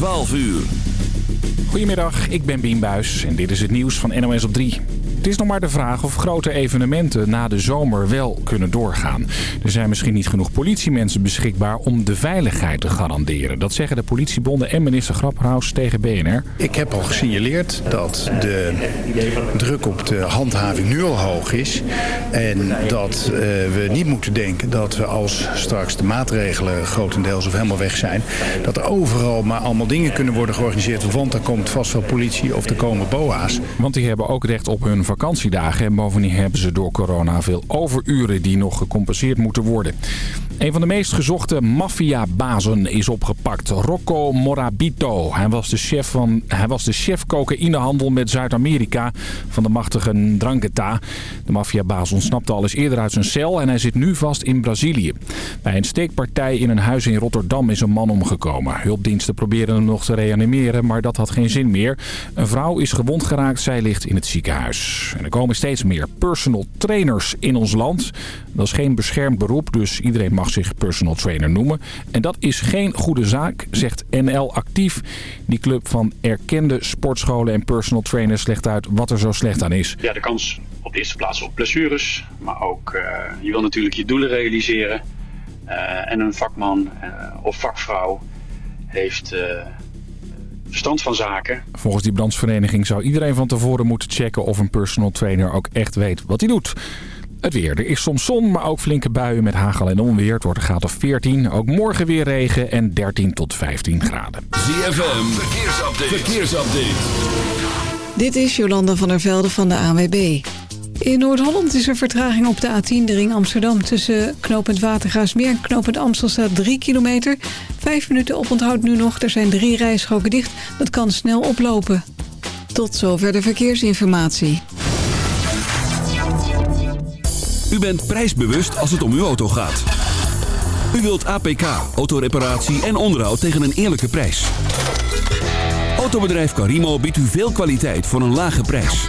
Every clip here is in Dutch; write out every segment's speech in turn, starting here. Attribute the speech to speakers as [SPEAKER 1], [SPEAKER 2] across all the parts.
[SPEAKER 1] 12 uur.
[SPEAKER 2] Goedemiddag, ik ben Bien Buis en dit is het nieuws van NOS op 3. Het is nog maar de vraag of grote evenementen na de zomer wel kunnen doorgaan. Er zijn misschien niet genoeg politiemensen beschikbaar om de veiligheid te garanderen. Dat zeggen de politiebonden en minister Grapperhaus tegen BNR.
[SPEAKER 3] Ik heb al gesignaleerd dat de druk op de handhaving nu al hoog is. En dat uh, we niet moeten denken dat we als straks de maatregelen grotendeels of helemaal weg zijn... dat er overal maar allemaal dingen kunnen worden georganiseerd. Er komt vast wel politie of er komen boa's.
[SPEAKER 2] Want die hebben ook recht op hun vakantiedagen. En bovendien hebben ze door corona veel overuren die nog gecompenseerd moeten worden. Een van de meest gezochte maffiabazen is opgepakt. Rocco Morabito. Hij was de chef, van, hij was de chef cocaïnehandel met Zuid-Amerika van de machtige Drangheta. De maffiabaas ontsnapte al eens eerder uit zijn cel en hij zit nu vast in Brazilië. Bij een steekpartij in een huis in Rotterdam is een man omgekomen. Hulpdiensten proberen hem nog te reanimeren, maar dat had geen zin meer. Een vrouw is gewond geraakt, zij ligt in het ziekenhuis. En er komen steeds meer personal trainers in ons land. Dat is geen beschermd beroep, dus iedereen mag zich personal trainer noemen. En dat is geen goede zaak, zegt NL Actief. Die club van erkende sportscholen en personal trainers legt uit wat er zo slecht aan is.
[SPEAKER 4] Ja, de kans op de eerste plaats op blessures, maar ook uh, je wil natuurlijk je doelen realiseren. Uh, en een vakman uh, of vakvrouw heeft verstand van zaken.
[SPEAKER 2] Volgens die brandsvereniging zou iedereen van tevoren moeten checken of een personal trainer ook echt weet wat hij doet. Het weer. Er is soms zon, maar ook flinke buien met hagel en onweer. Het wordt een graad of 14. Ook morgen weer regen en 13 tot 15 graden.
[SPEAKER 1] ZFM, verkeersupdate. verkeersupdate.
[SPEAKER 5] Dit is Jolanda van der Velde van de ANWB. In Noord-Holland is er vertraging op de A10, de ring Amsterdam. Tussen knooppunt Watergaasmeer en knooppunt Amstel staat 3 kilometer. Vijf minuten oponthoud nu nog. Er zijn drie rijstroken dicht. Dat kan snel oplopen. Tot zover de verkeersinformatie.
[SPEAKER 1] U bent prijsbewust als het om uw auto gaat. U wilt APK, autoreparatie en onderhoud tegen een eerlijke prijs. Autobedrijf Carimo biedt u veel kwaliteit voor een lage prijs.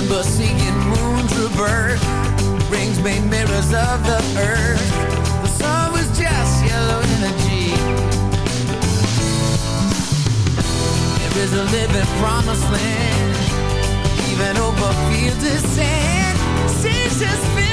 [SPEAKER 6] Remember seeing moons rebirth. Rings made mirrors of the is a living promised land. Even over fields of sand Seas just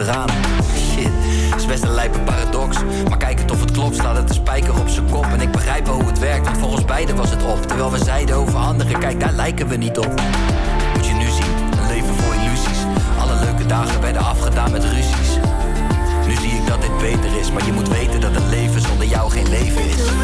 [SPEAKER 7] achteraan. Shit, is best een lijpe paradox. Maar kijk het of het klopt, staat het een spijker op zijn kop. En ik begrijp wel hoe het werkt, want volgens ons beiden was het op. Terwijl we zeiden over anderen, kijk daar lijken we niet op. Moet je nu zien, een leven vol illusies. Alle leuke dagen werden afgedaan met ruzies. Nu zie ik dat dit beter is, maar je moet weten dat een leven zonder jou geen leven is.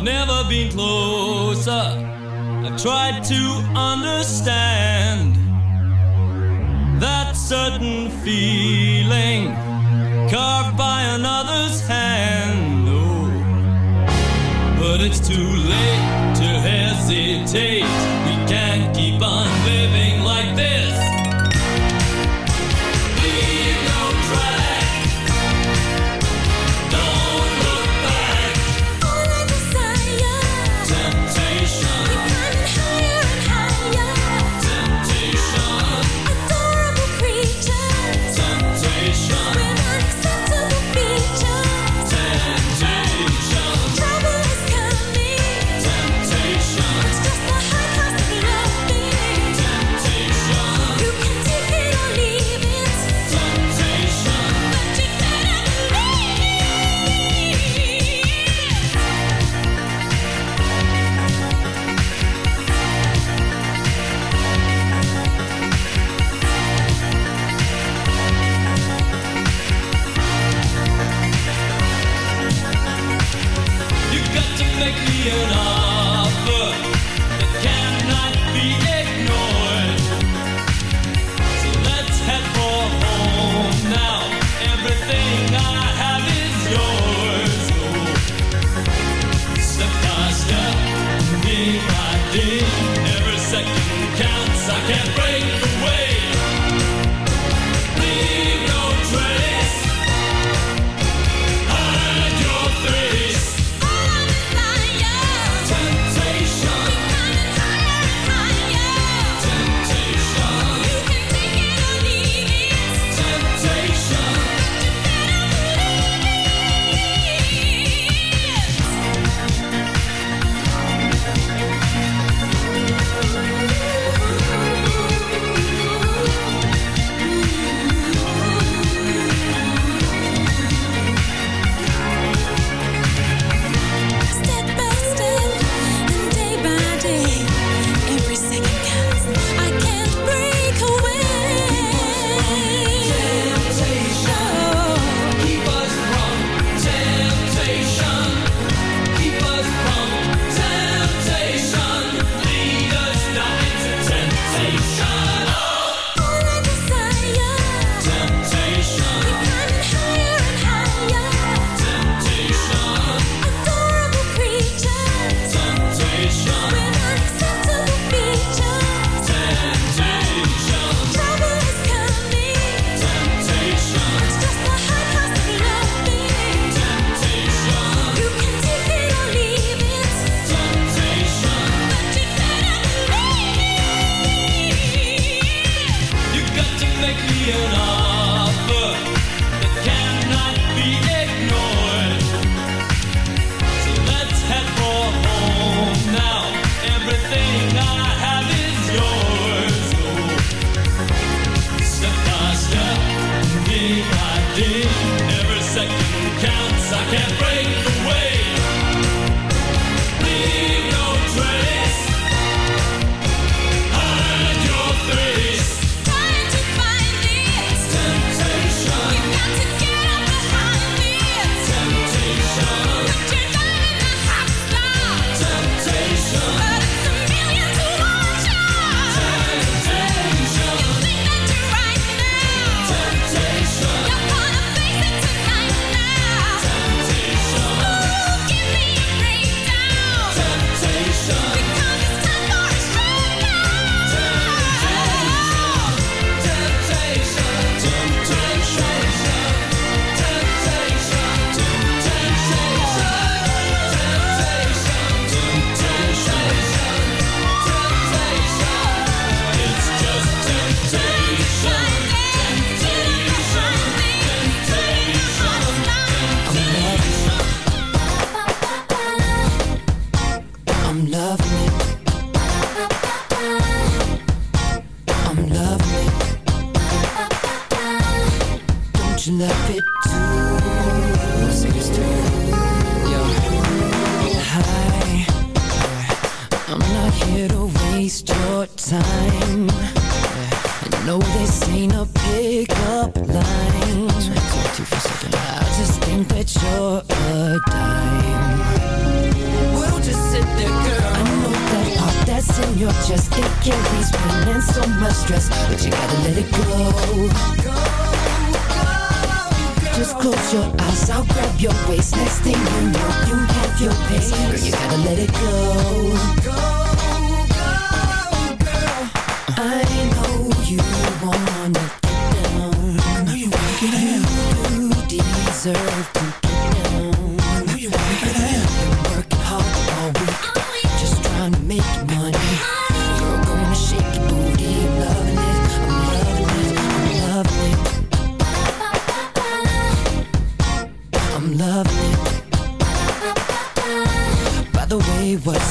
[SPEAKER 8] I've never been closer. I've tried to understand that certain feeling carved by another's hand. Oh, but it's too late to hesitate.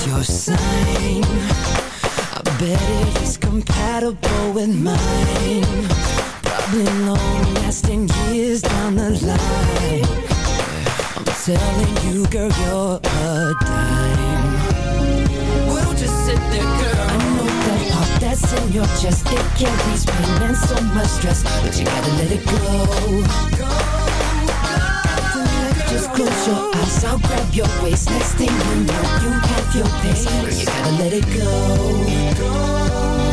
[SPEAKER 9] your sign I bet it is compatible with mine. Probably long-lasting years down the line. I'm telling you, girl, you're a dime. We'll just sit there, girl. I know that heart that's in your chest It carries pain and so much stress But you gotta let it go, go just close your eyes, I'll grab your waist Next thing you know, you have your pace. You gotta let it go.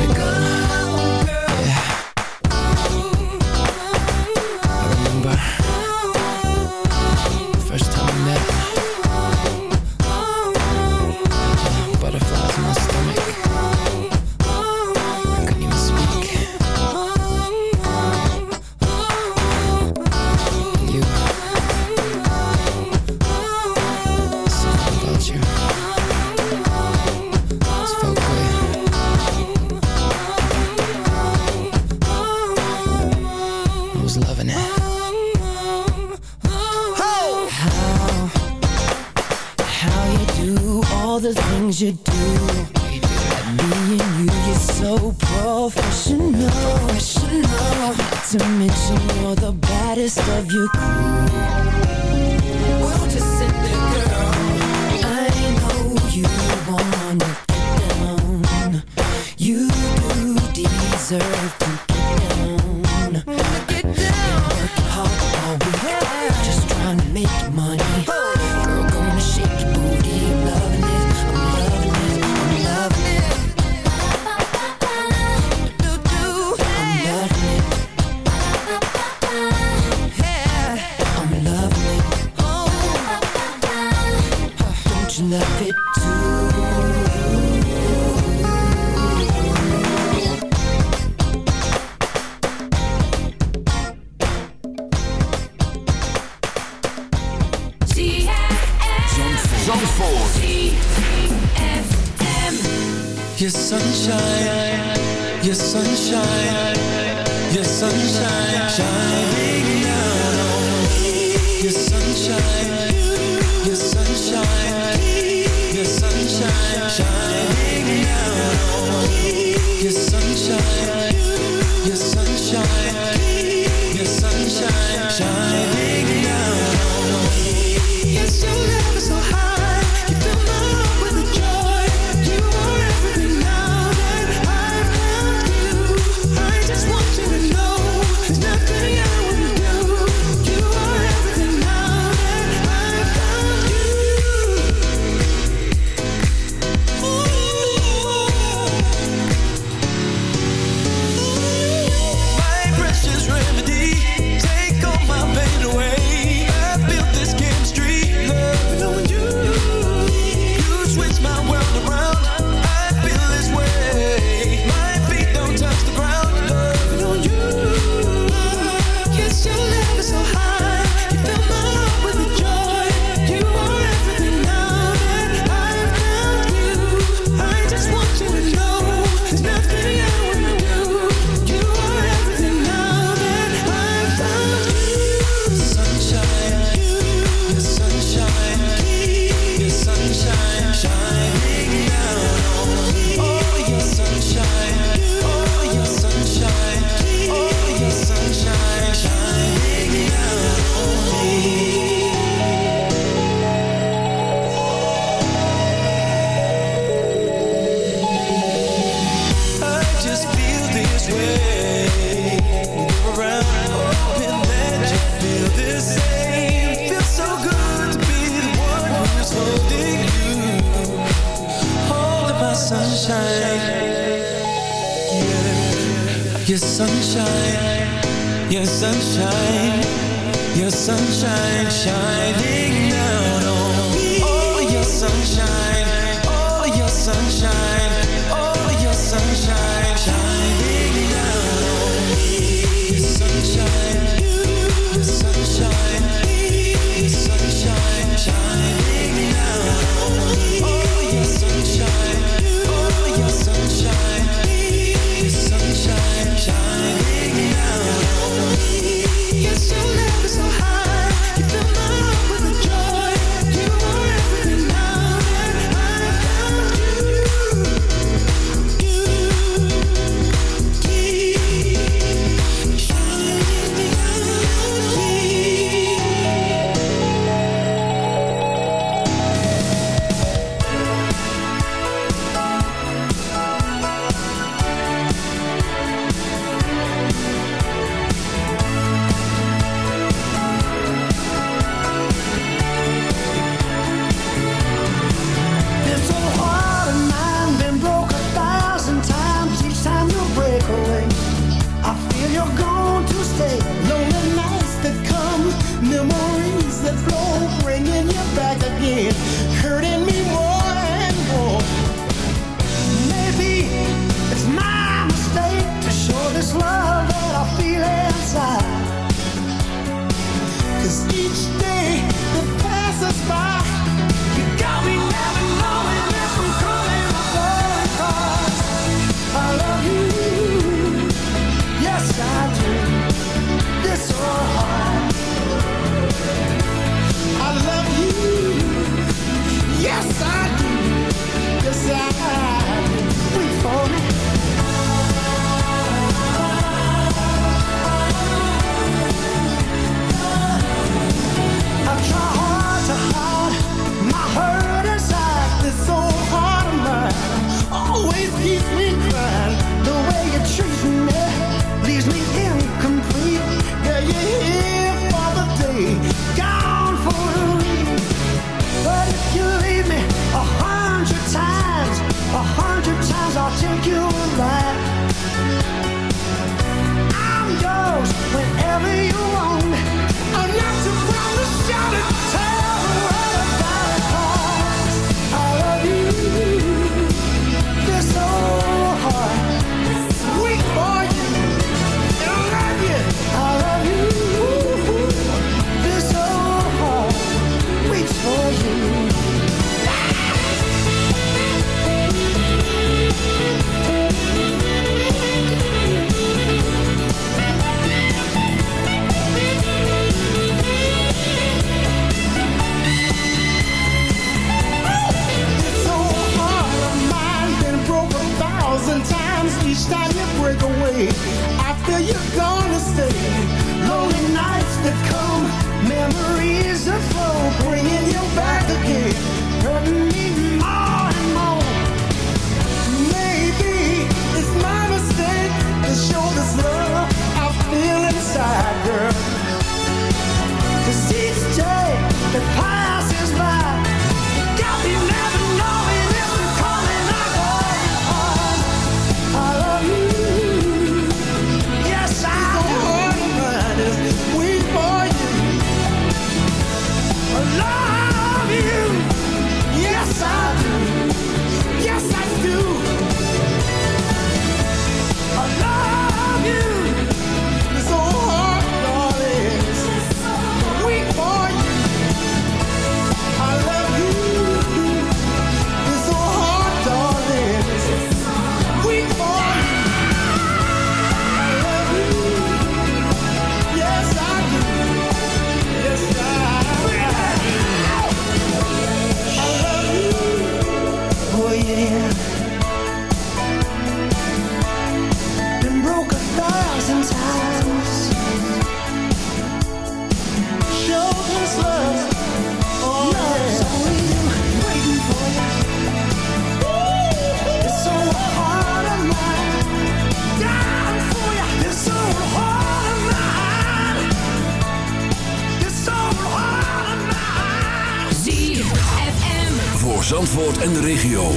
[SPEAKER 10] Zandvoort
[SPEAKER 1] en de regio.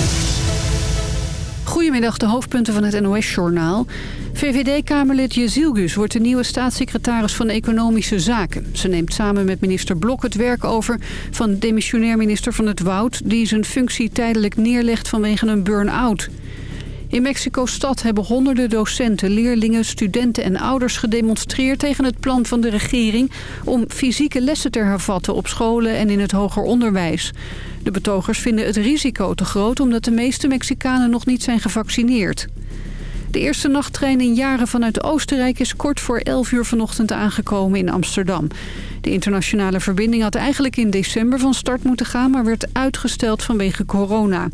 [SPEAKER 11] Goedemiddag, de hoofdpunten van het NOS-journaal. VVD-Kamerlid Jezilgus wordt de nieuwe staatssecretaris van Economische Zaken. Ze neemt samen met minister Blok het werk over van demissionair minister van het Woud... die zijn functie tijdelijk neerlegt vanwege een burn-out. In Mexico-stad hebben honderden docenten, leerlingen, studenten en ouders gedemonstreerd tegen het plan van de regering om fysieke lessen te hervatten op scholen en in het hoger onderwijs. De betogers vinden het risico te groot omdat de meeste Mexicanen nog niet zijn gevaccineerd. De eerste nachttrein in jaren vanuit Oostenrijk is kort voor 11 uur vanochtend aangekomen in Amsterdam. De internationale verbinding had eigenlijk in december van start moeten gaan, maar werd uitgesteld vanwege corona.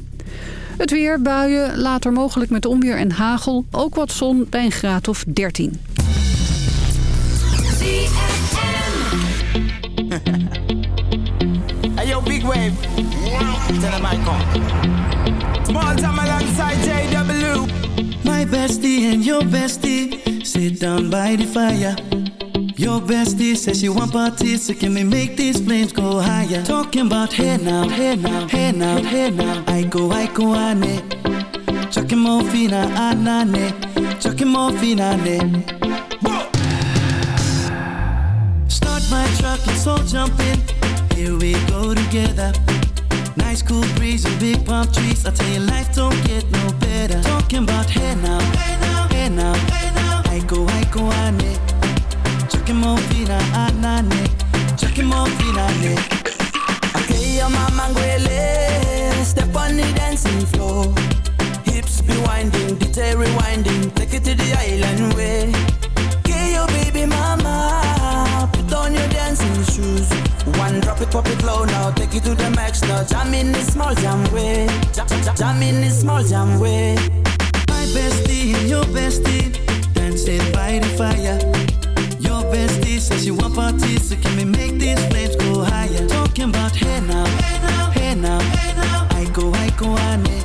[SPEAKER 11] Het weer, buien, later mogelijk met onweer en hagel. Ook wat zon bij een graad of 13.
[SPEAKER 12] Hey yo, big wave. Tell them I come. Small time alongside JW.
[SPEAKER 13] My bestie and your bestie sit down by the fire. Your bestie says she want parties, so can we make these flames go higher? Talking about hey now, hey now, hey now, hey now. I go, I go, ane. Chucking more fina, ah, anane. Ah, Chucking more fina, ne. Start my truck, let's all jump in. Here we go together. Nice cool breeze and big palm trees. I tell you, life don't get no better. Talking about hey now, hey now, hey now, hey now. I go, I go, ane. Chucking more fina, anane. Chucking more fina, ne.
[SPEAKER 12] Okay, your mama ngwele. Step on the dancing floor. Hips be winding, detail rewinding. Take it to the island way. Okay, your baby mama. Put on your dancing shoes. One drop it, pop it low now. Take it to the max now. Jam in this small jam way. Jam, jam, jam in this small jam way.
[SPEAKER 13] My bestie your bestie dancing by the fire. Your bestie says she want parties, so can we make these flames go higher? Talking about hey now, hey now, hey now. I go, I go, ane. Chucking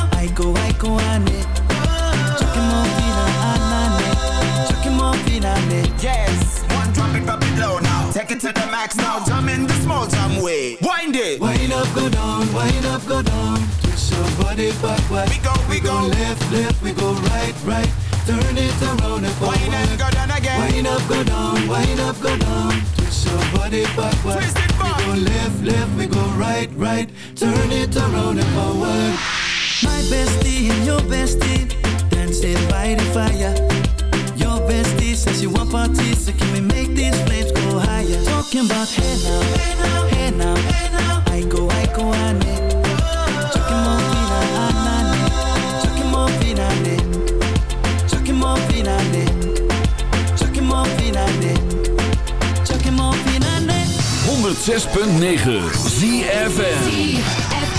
[SPEAKER 13] I go, I go, ane. Chucking more fina, anane. Chucking more fina, ne.
[SPEAKER 12] Yes, one drop it, drop it low now Take it to the max now, jump in the small jam way Wind it
[SPEAKER 13] Wind up, go down, wind up, go down. Twist your body backward.
[SPEAKER 12] We go, we go.
[SPEAKER 13] left, left, we go right, right. Turn it around and forward.
[SPEAKER 12] Wind and go down again
[SPEAKER 13] Wind up, go down, wind up, go down. Twist your body backward.
[SPEAKER 12] Twist it back.
[SPEAKER 13] We go left, left, we go right, right. Turn it around and forward. My bestie and your bestie dancing by the fire. Your bestie says you want parties, so can we make these flames go higher? Talking about hey now, hey now, hey now, hey now. I go, I go, ane. Chucking more fina, anane. Chucking more fina, ne. Chucking more fina, ne. Chucking more fina, ne. Chucking more fina, ne.
[SPEAKER 1] 106.9 ZFN
[SPEAKER 14] I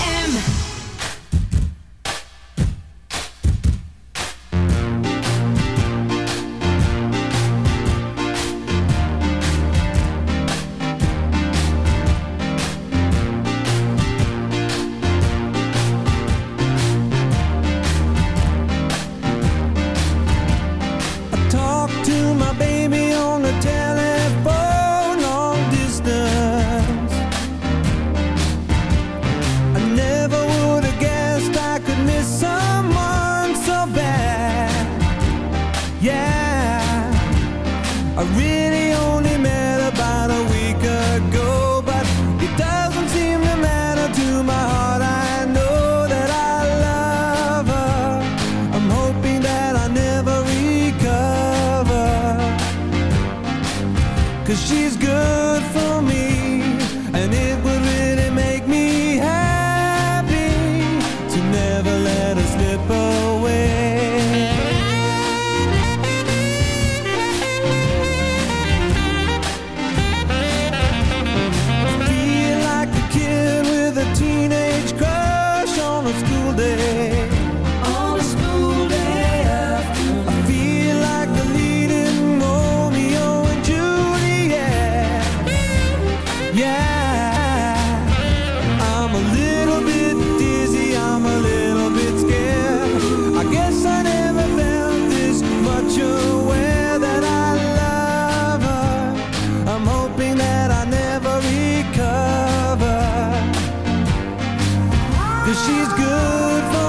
[SPEAKER 14] Cause she's good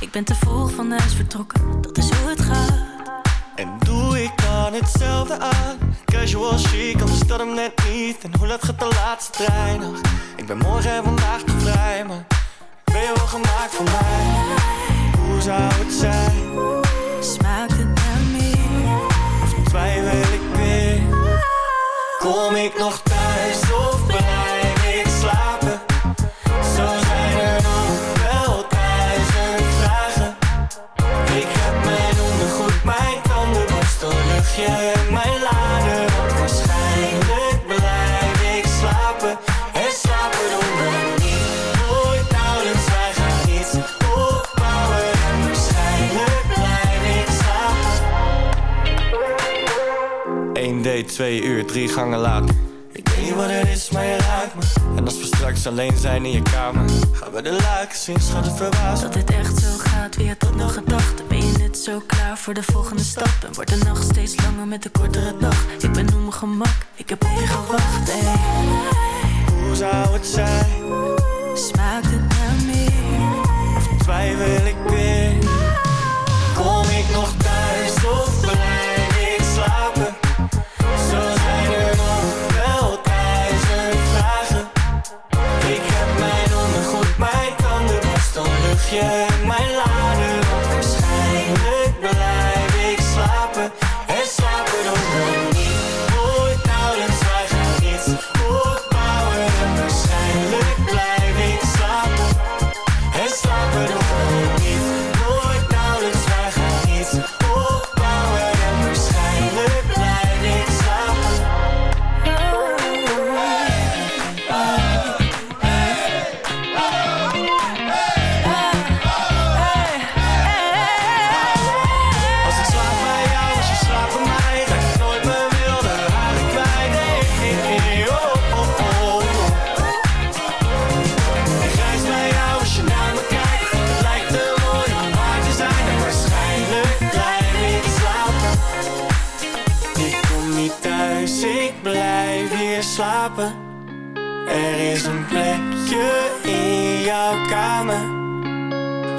[SPEAKER 15] Ik ben te vroeg van huis vertrokken, dat is hoe het gaat.
[SPEAKER 16] En doe ik dan hetzelfde aan? Casual chic, anders dat hem net niet. En hoe laat gaat de straks alleen zijn in je kamer, gaan we de luiken zien, schat het verbaasd.
[SPEAKER 15] Dat dit echt zo gaat, wie had dat nog gedacht? Ben je net zo klaar voor de volgende stap? En wordt de nacht steeds langer met de kortere dag? Ik ben op mijn gemak, ik heb op je gewacht, ey.
[SPEAKER 16] Hoe zou het zijn?
[SPEAKER 15] Smaakt het naar meer?
[SPEAKER 16] Of twijfel ik weer? Kom ik nog
[SPEAKER 14] yeah.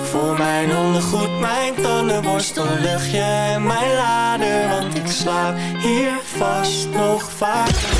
[SPEAKER 14] Voor mijn ondergoed, mijn tandenborstel, luchtje en mijn lader Want ik slaap hier vast nog
[SPEAKER 17] vaker.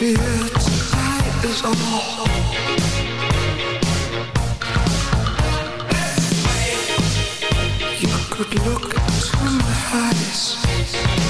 [SPEAKER 17] tonight is all. You could look into my eyes